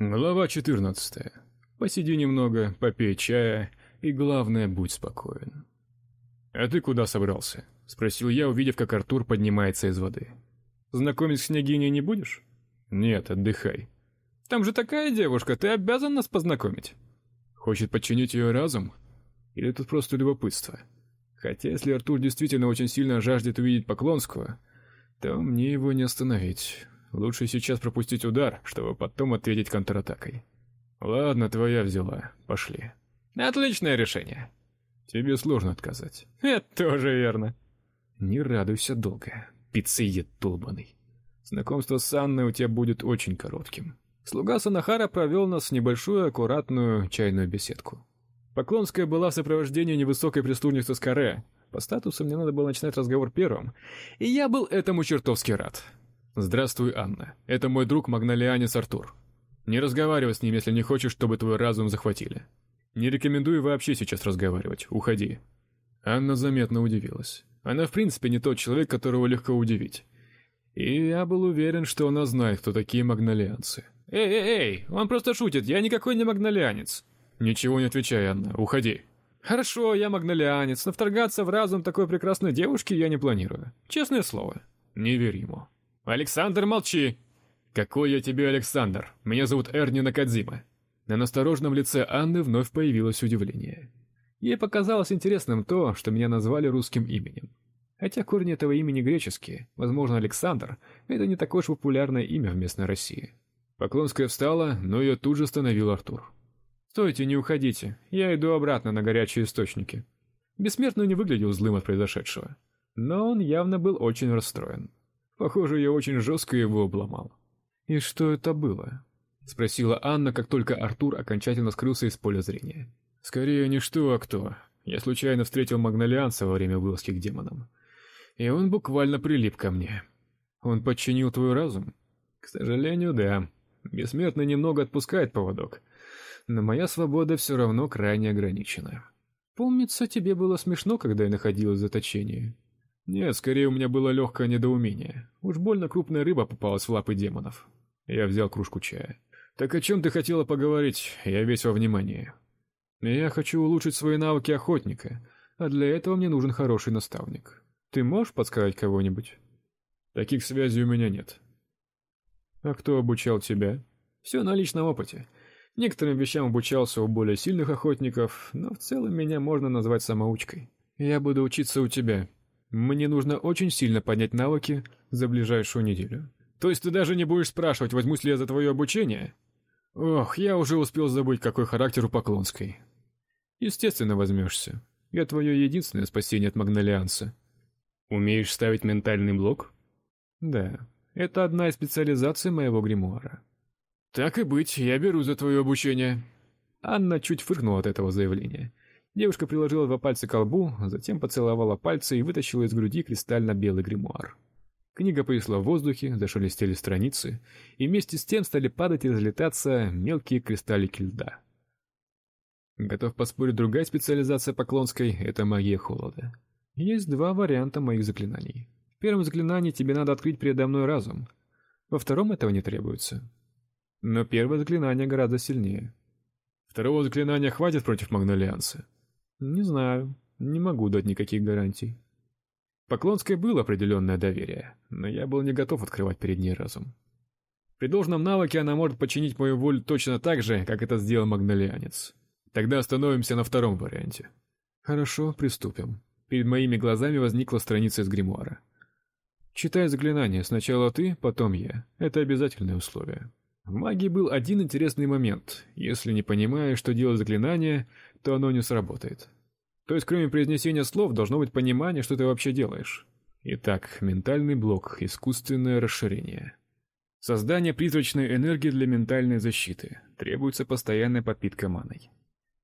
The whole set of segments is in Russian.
Глава 14. Посиди немного, попей чая и главное, будь спокоен. А ты куда собрался? спросил я, увидев, как Артур поднимается из воды. Знакомить с княгиней не будешь? Нет, отдыхай. Там же такая девушка, ты обязан нас познакомить. Хочет подчинить ее разум или тут просто любопытство? Хотя если Артур действительно очень сильно жаждет увидеть Поклонского, то мне его не остановить. Лучше сейчас пропустить удар, чтобы потом ответить контратакой. Ладно, твоя взяла. Пошли. Отличное решение. Тебе сложно отказать. Это тоже верно. Не радуйся долго, пиццеед долбаный. Знакомство с Анной у тебя будет очень коротким. Слуга Санахара провел нас в небольшую аккуратную чайную беседку. Поклонская была в сопровождении невысокой прислужницы Скаре. По статусу мне надо было начинать разговор первым, и я был этому чертовски рад. Здравствуй, Анна. Это мой друг Магналианец Артур. Не разговаривай с ним, если не хочешь, чтобы твой разум захватили. Не рекомендую вообще сейчас разговаривать. Уходи. Анна заметно удивилась. Она, в принципе, не тот человек, которого легко удивить. И я был уверен, что она знает, кто такие магналианцы. Эй, эй, эй, он просто шутит. Я никакой не магналианец. Ничего не отвечай, Анна. Уходи. Хорошо, я магналианец, но вторгаться в разум такой прекрасной девушки я не планирую. Честное слово. Не верь ему. Александр, молчи. Какой я тебе Александр? Меня зовут Эрни Накадзима. На настороженном лице Анны вновь появилось удивление. Ей показалось интересным то, что меня назвали русским именем. Хотя корни этого имени греческие, возможно, Александр это не такое уж популярное имя в местной России. Поклонская встала, но ее тут же остановил Артур. Стойте, не уходите. Я иду обратно на горячие источники. Бессмертный не выглядел злым от произошедшего, но он явно был очень расстроен. Похоже, я очень жестко его обломал. И что это было? спросила Анна, как только Артур окончательно скрылся из поля зрения. Скорее не что, а кто. Я случайно встретил Магналианца во время вылазки к демонам. И он буквально прилип ко мне. Он подчинил твой разум? К сожалению, да. Бессмертный немного отпускает поводок, но моя свобода все равно крайне ограничена. Помнится, тебе было смешно, когда я находилась в заточении. Нет, скорее у меня было легкое недоумение. Уж больно крупная рыба попалась в лапы демонов. Я взял кружку чая. Так о чем ты хотела поговорить? Я весь во внимании. Я хочу улучшить свои навыки охотника, а для этого мне нужен хороший наставник. Ты можешь подсказать кого-нибудь? Таких связей у меня нет. А кто обучал тебя? Все на личном опыте. Некоторым вещам обучался у более сильных охотников, но в целом меня можно назвать самоучкой. Я буду учиться у тебя. Мне нужно очень сильно поднять навыки за ближайшую неделю. То есть ты даже не будешь спрашивать, возьмусь ли я за твое обучение? Ох, я уже успел забыть, какой характер у Поклонской. Естественно, возьмешься. Я твое единственное спасение от Магналианса. Умеешь ставить ментальный блок? Да, это одна из специализаций моего гримуара. Так и быть, я беру за твое обучение. Анна чуть фыркнула от этого заявления. Девушка приложила два пальца к лбу, затем поцеловала пальцы и вытащила из груди кристально-белый гримуар. Книга повисла в воздухе, зашелестели страницы, и вместе с тем стали падать и разлетаться мелкие кристаллики льда. Готов поспорить, другая специализация Поклонской это магия холода. Есть два варианта моих заклинаний. В первом заклинании тебе надо открыть передо мной разум. Во втором этого не требуется. Но первое заклинание гораздо сильнее. Второго заклинания хватит против Магнолианса. Не знаю, не могу дать никаких гарантий. Поклонской было определенное доверие, но я был не готов открывать перед ней разум. При должном навыке она может подчинить мою волю точно так же, как это сделал Магнолианец. Тогда остановимся на втором варианте. Хорошо, приступим. Перед моими глазами возникла страница из гримуара. Читай заклинание, сначала ты, потом я. Это обязательное условие. В магии был один интересный момент. Если не понимаешь, что делать заклинание, то оно не сработает. То есть, кроме произнесения слов, должно быть понимание, что ты вообще делаешь. Итак, ментальный блок, искусственное расширение. Создание призрачной энергии для ментальной защиты. Требуется постоянная подпитка маной.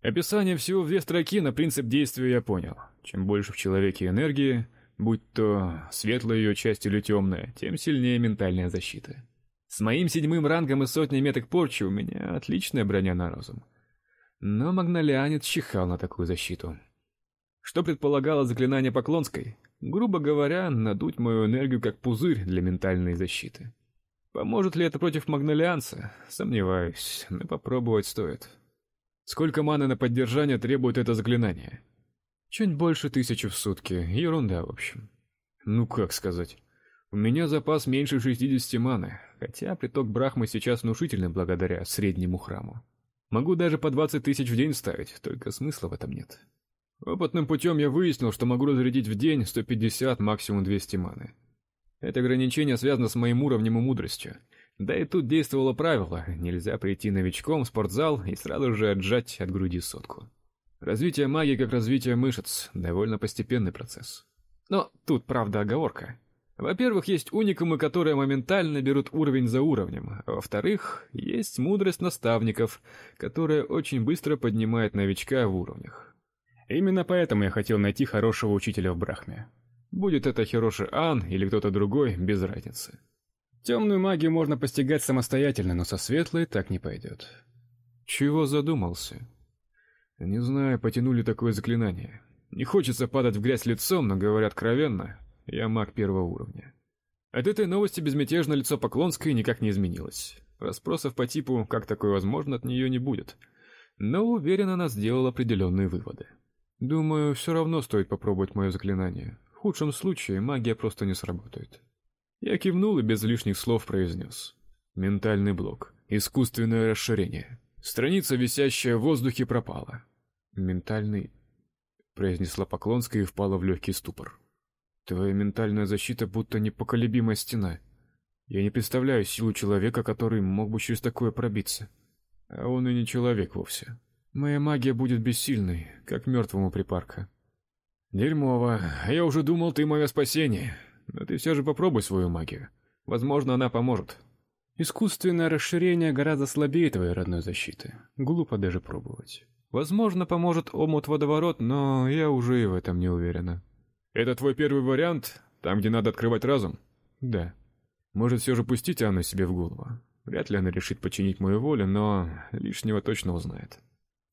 Описание всего в две строки, на принцип действия я понял. Чем больше в человеке энергии, будь то светлая ее часть или темная, тем сильнее ментальная защита. С моим седьмым рангом и сотней меток порчи у меня отличная броня на разум. Но Магнолианец чихал на такую защиту. Что предполагало заклинание Поклонской? Грубо говоря, надуть мою энергию как пузырь для ментальной защиты. Поможет ли это против магнолианца? Сомневаюсь, но попробовать стоит. Сколько маны на поддержание требует это заклинание? Чуть больше тысячи в сутки. Ерунда, в общем. Ну как сказать? У меня запас меньше 60 маны, хотя приток Брахмы сейчас внушительный благодаря среднему храму. Могу даже по 20 тысяч в день ставить, только смысла в этом нет. Опытным путем я выяснил, что могу разрядить в день 150, максимум 200 маны. Это ограничение связано с моим уровнем и. Да и тут действовало правило: нельзя прийти новичком в спортзал и сразу же отжать от груди сотку. Развитие магии как развитие мышц довольно постепенный процесс. Но тут, правда, оговорка. Во-первых, есть уникумы, которые моментально берут уровень за уровнем. А во-вторых, есть мудрость наставников, которая очень быстро поднимает новичка в уровнях. Именно поэтому я хотел найти хорошего учителя в Брахме. Будет это Хироши Ан или кто-то другой, без разницы. Темную магию можно постигать самостоятельно, но со светлой так не пойдет. Чего задумался? Не знаю, потянули такое заклинание. Не хочется падать в грязь лицом, но говорят откровенно, я маг первого уровня. От этой новости безмятежно лицо Поклонской никак не изменилось. Расспросов по типу «как такое возможно» от нее не будет. Но уверена, она сделала определенные выводы. Думаю, все равно стоит попробовать мое заклинание. В худшем случае магия просто не сработает. Я кивнул и без лишних слов произнес. Ментальный блок. Искусственное расширение. Страница, висящая в воздухе, пропала. Ментальный, произнесла Поклонская и впала в легкий ступор. Твоя ментальная защита будто непоколебимая стена. Я не представляю силу человека, который мог бы через такое пробиться. А он и не человек вовсе. Моя магия будет бессильной, как мертвому припарка. Дерьмово. Я уже думал, ты мое спасение. Но ты все же попробуй свою магию. Возможно, она поможет. Искусственное расширение гораздо слабее твоей родной защиты. Глупо даже пробовать. Возможно, поможет омут-водоворот, но я уже и в этом не уверена. Это твой первый вариант, там, где надо открывать разум? Да. Может, все же пустить Анну себе в голову. Вряд ли она решит подчинить мою волю, но лишнего точно узнает.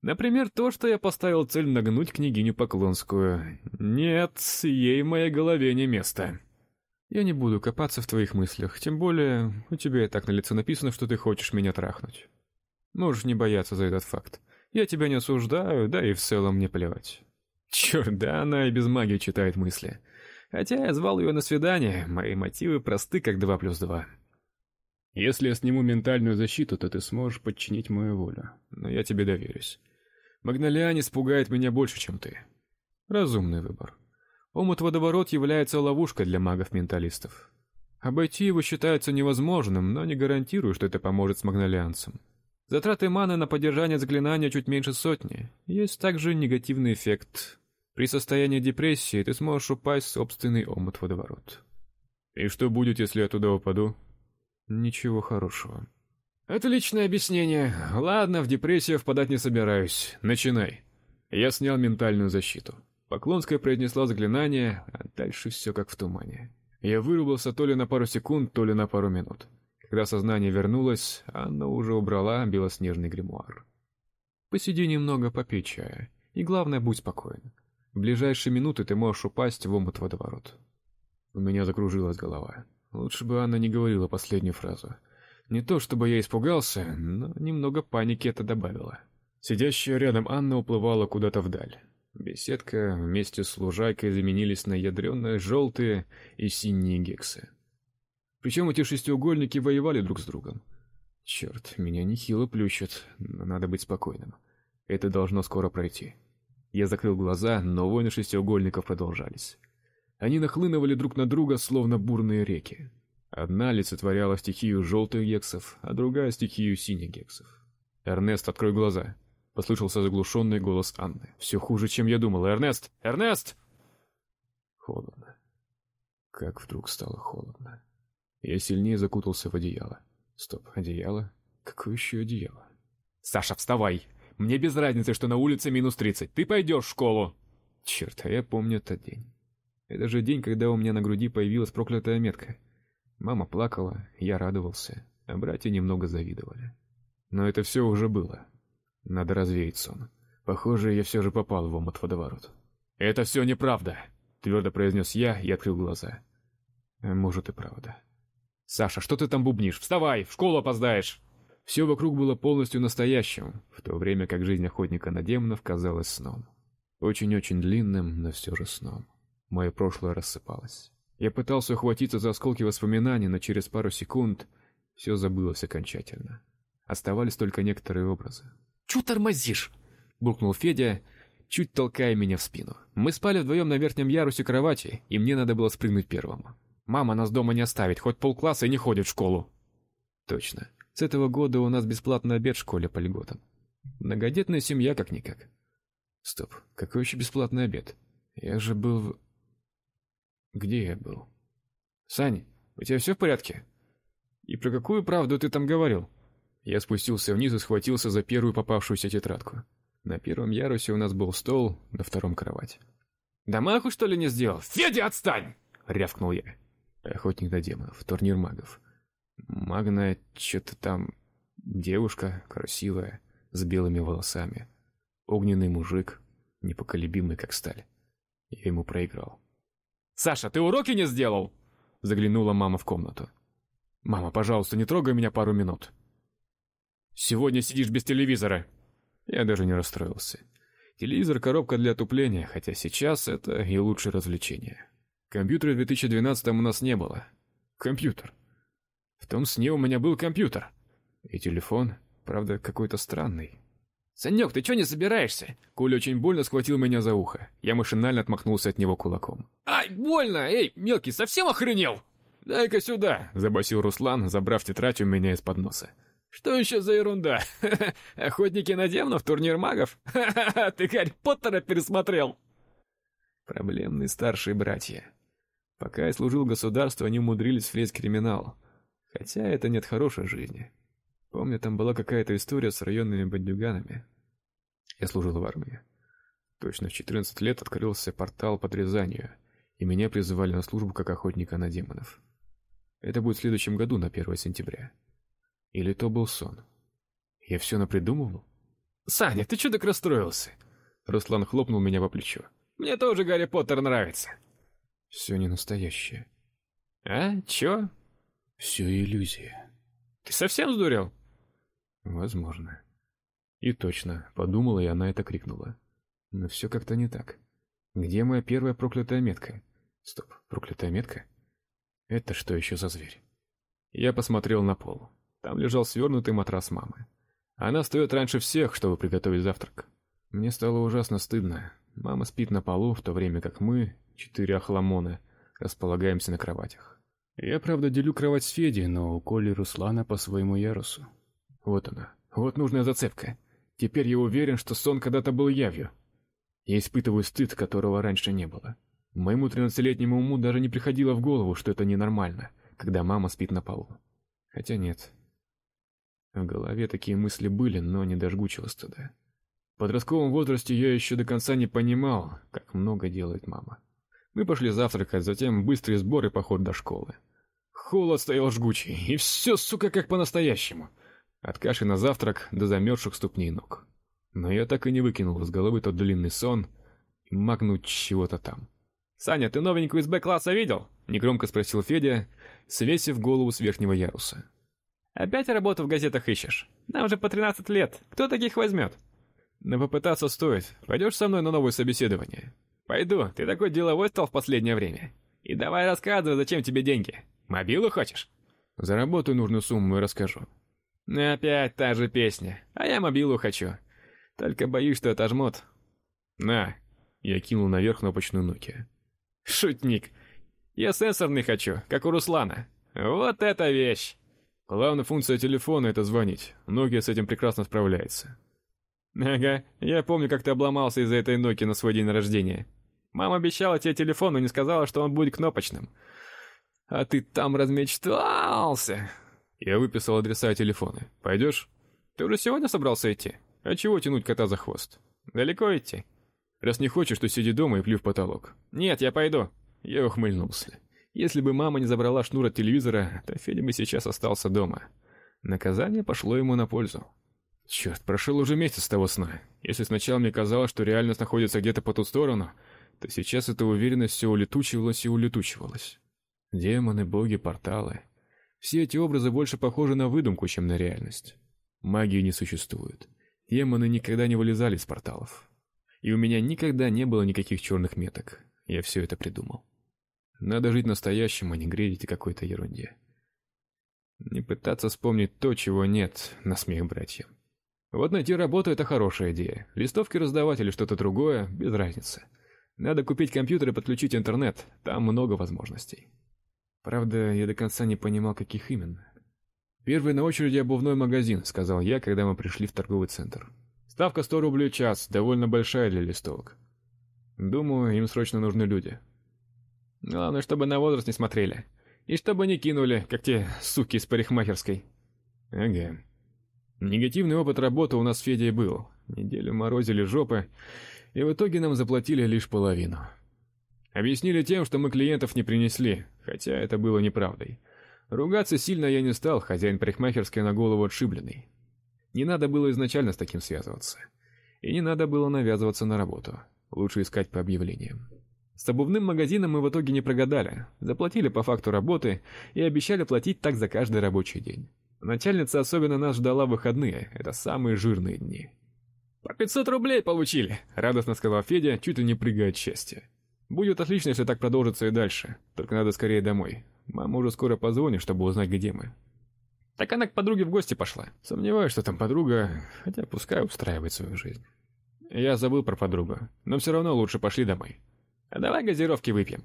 Например, то, что я поставил цель нагнуть княгиню Поклонскую. Нет, ей в моей голове не место. Я не буду копаться в твоих мыслях, тем более у тебя и так на лице написано, что ты хочешь меня трахнуть. Можешь не бояться за этот факт. Я тебя не осуждаю, да и в целом мне плевать. Черт, да она и без магии читает мысли. Хотя я звал ее на свидание, мои мотивы просты, как два плюс два. Если я сниму ментальную защиту, то ты сможешь подчинить мою волю. Но я тебе доверюсь. Магнолианец пугает меня больше, чем ты. Разумный выбор. Омут-водоворот является ловушкой для магов-менталистов. Обойти его считается невозможным, но не гарантирую, что это поможет с магнолианцем. Затраты маны на поддержание заклинания чуть меньше сотни. Есть также негативный эффект. При состоянии депрессии ты сможешь упасть в собственный омут-водоворот. И что будет, если я туда упаду? Ничего хорошего. Отличное объяснение. Ладно, в депрессию впадать не собираюсь. Начинай. Я снял ментальную защиту. Поклонская произнесла заклинание, а дальше все как в тумане. Я вырубился то ли на пару секунд, то ли на пару минут. Когда сознание вернулось, Анна уже убрала белоснежный гримуар. Посиди немного, попей чая, и главное, будь спокоен. В ближайшие минуты ты можешь упасть в омут водоворот. У меня закружилась голова. Лучше бы Анна не говорила последнюю фразу. Не то чтобы я испугался, но немного паники это добавило. Сидящая рядом Анна уплывала куда-то вдаль. Беседка вместе с лужайкой заменились на ядреные желтые и синие гексы. Причем эти шестиугольники воевали друг с другом. Черт, меня нехило плющит, надо быть спокойным. Это должно скоро пройти. Я закрыл глаза, но войны шестиугольников продолжались. Они нахлынывали друг на друга, словно бурные реки. Одна олицетворяла стихию желтых гексов, а другая стихию синих гексов. Эрнест, открой глаза послышался заглушенный голос Анны. «Все хуже, чем я думал. Эрнест, Эрнест! Холодно. Как вдруг стало холодно. Я сильнее закутался в одеяло. Стоп, одеяло? Какое еще одеяло? Саша, вставай. Мне без разницы, что на улице минус тридцать. Ты пойдешь в школу. Черт, а я помню тот день. Это же день, когда у меня на груди появилась проклятая метка. Мама плакала, я радовался, а братья немного завидовали. Но это все уже было. Надо развеять сон. Похоже, я все же попал в омут-водоворот. Это все неправда, твердо произнес я и открыл глаза. Может и правда. Саша, что ты там бубнишь? Вставай, в школу опоздаешь. Все вокруг было полностью настоящим, в то время как жизнь охотника на демонов казалась сном. Очень-очень длинным, но все же сном. Мое прошлое рассыпалось. Я пытался ухватиться за осколки воспоминаний, но через пару секунд все забылось окончательно. Оставались только некоторые образы. «Чё тормозишь?» — буркнул Федя, чуть толкая меня в спину. Мы спали вдвоем на верхнем ярусе кровати, и мне надо было спрыгнуть первым. Мама нас дома не оставит, хоть полкласса и не ходит в школу. Точно. С этого года у нас бесплатный обед в школе по льготам. Многодетная семья как-никак. Стоп, какой еще бесплатный обед? Я же был в... Где я был? Сань, у тебя все в порядке? И про какую правду ты там говорил? Я спустился вниз и схватился за первую попавшуюся тетрадку. На первом ярусе у нас был стол, на втором кровать. Домаху что ли не сделал? Федя, отстань! рявкнул я. Охотник на демонов, турнир магов. Магная что-то там девушка красивая, с белыми волосами. Огненный мужик, непоколебимый как сталь. Я ему проиграл. Саша, ты уроки не сделал? Заглянула мама в комнату. Мама, пожалуйста, не трогай меня пару минут. Сегодня сидишь без телевизора. Я даже не расстроился. Телевизор коробка для отупления, хотя сейчас это и лучшее развлечение. Компьютера в 2012 у нас не было. Компьютер. В том сне у меня был компьютер. И телефон, правда, какой-то странный. Санек, ты что не собираешься? Коля очень больно схватил меня за ухо. Я машинально отмахнулся от него кулаком. Ай, больно! Эй, мелкий, совсем охренел? Дай-ка сюда, забасил Руслан, забрав тетрадь у меня из-под носа. Что еще за ерунда? Охотники на демонов, турнир магов? Ты Гарри Поттера пересмотрел? Проблемные старшие братья. Пока я служил государству, они умудрились влезть криминал. Хотя это нет хорошей жизни. Помню, там была какая-то история с районными бандюганами. Я служил в армии. Точно в 14 лет открылся портал под Рязанью, и меня призывали на службу как охотника на демонов. Это будет в следующем году на 1 сентября. Или то был сон? Я все напридумывал? Саня, ты что так расстроился? Руслан хлопнул меня по плечу. Мне тоже Гарри Поттер нравится. Все не настоящее. А? Чё? Все иллюзия. Ты совсем сдурел? Возможно. И точно, подумала и она это крикнула. Но все как-то не так. Где моя первая проклятая метка? Стоп, проклятая метка? Это что еще за зверь? Я посмотрел на пол. Там лежал свернутый матрас мамы. Она встает раньше всех, чтобы приготовить завтрак. Мне стало ужасно стыдно. Мама спит на полу, в то время как мы, четыре охламона, располагаемся на кроватях. Я, правда, делю кровать с Федей, но у Коли Руслана по своему ярусу. Вот она. Вот нужная зацепка. Теперь я уверен, что сон когда-то был явью. Я испытываю стыд, которого раньше не было. Моему тринадцатилетнему уму даже не приходило в голову, что это ненормально, когда мама спит на полу. Хотя нет, в голове такие мысли были, но не до жгучего стыда. В подростковом возрасте я еще до конца не понимал, как много делает мама. Мы пошли завтракать, затем быстрый сбор и поход до школы. Холод стоял жгучий, и все, сука, как по-настоящему. От каши на завтрак до замерзших ступней ног. Но я так и не выкинул из головы тот длинный сон и магнуть чего-то там. Саня, ты новенькую из Б-класса видел? негромко спросил Федя, свесив голову с верхнего яруса. Опять работу в газетах ищешь? Нам уже по 13 лет. Кто таких возьмет?» Но попытаться стоит. Пойдешь со мной на новое собеседование? Пойду. Ты такой деловой стал в последнее время. И давай рассказывай, зачем тебе деньги. Мобилу хочешь? Заработаю нужную сумму и расскажу. Опять та же песня. А я мобилу хочу. Только боюсь, что отожмут. На. Я кинул наверх кнопочную Nokia. Шутник. Я сенсорный хочу, как у Руслана. Вот это вещь. Главная функция телефона это звонить. Nokia с этим прекрасно справляется. Ага, я помню, как ты обломался из-за этой Nokia на свой день рождения. Мама обещала тебе телефон, но не сказала, что он будет кнопочным. А ты там размечтался. Я выписал адреса и телефоны. Пойдешь? Ты уже сегодня собрался идти? А чего тянуть кота за хвост? Далеко идти? Раз не хочешь, то сиди дома и плюй в потолок. Нет, я пойду. Я ухмыльнулся. Если бы мама не забрала шнур от телевизора, то Федя бы сейчас остался дома. Наказание пошло ему на пользу. Черт, прошел уже месяц с того сна. Если сначала мне казалось, что реальность находится где-то по ту сторону, то сейчас эта уверенность все улетучивалась и улетучивалась. Демоны, боги, порталы. Все эти образы больше похожи на выдумку, чем на реальность. Магии не существует. Демоны никогда не вылезали из порталов. И у меня никогда не было никаких черных меток. Я все это придумал. Надо жить настоящим, а не грезить о какой-то ерунде. Не пытаться вспомнить то, чего нет, на смех братьям. Вот найти работу это хорошая идея. Листовки раздавать или что-то другое без разницы. Надо купить компьютер и подключить интернет. Там много возможностей. Правда, я до конца не понимал, каких именно. Первый на очереди обувной магазин, сказал я, когда мы пришли в торговый центр. Ставка 100 рублей в час, довольно большая для листовок. Думаю, им срочно нужны люди. Главное, чтобы на возраст не смотрели. И чтобы не кинули, как те суки из парикмахерской. Ага. Негативный опыт работы у нас с Федей был. Неделю морозили жопы, и в итоге нам заплатили лишь половину. Объяснили тем, что мы клиентов не принесли, хотя это было неправдой. Ругаться сильно я не стал, хозяин парикмахерской на голову отшибленный. Не надо было изначально с таким связываться. И не надо было навязываться на работу. Лучше искать по объявлениям. С обувным магазином мы в итоге не прогадали. Заплатили по факту работы и обещали платить так за каждый рабочий день. Начальница особенно нас ждала выходные, это самые жирные дни. По 500 рублей получили, радостно сказал Федя, чуть ли не прыгая от счастья. Будет отлично, если так продолжится и дальше. Только надо скорее домой. Мама уже скоро позвонит, чтобы узнать, где мы. Так она к подруге в гости пошла. Сомневаюсь, что там подруга, хотя пускай устраивает свою жизнь. Я забыл про подругу, но все равно лучше пошли домой. А давай газировки выпьем.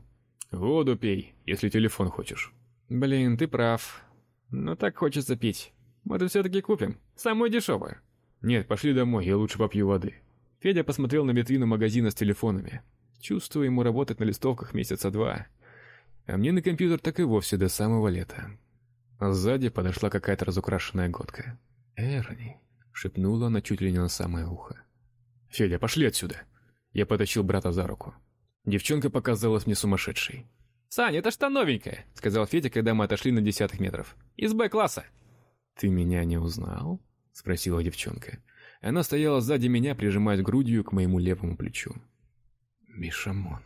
Воду пей, если телефон хочешь. Блин, ты прав. Но так хочется пить. Может, все таки купим? Самую дешевую. Нет, пошли домой, я лучше попью воды. Федя посмотрел на витрину магазина с телефонами. Чувствую, ему работать на листовках месяца два. А мне на компьютер так и вовсе до самого лета. А сзади подошла какая-то разукрашенная годка. "Эрни", шепнула она чуть ли не на самое ухо. "Федя, пошли отсюда". Я потащил брата за руку. Девчонка показалась мне сумасшедшей. "Саня, это что новенькое", сказал Федя, когда мы отошли на десятых метров. "Из Б-класса". "Ты меня не узнал?" спросила девчонка. Она стояла сзади меня, прижимаясь грудью к моему левому плечу. Мишамон.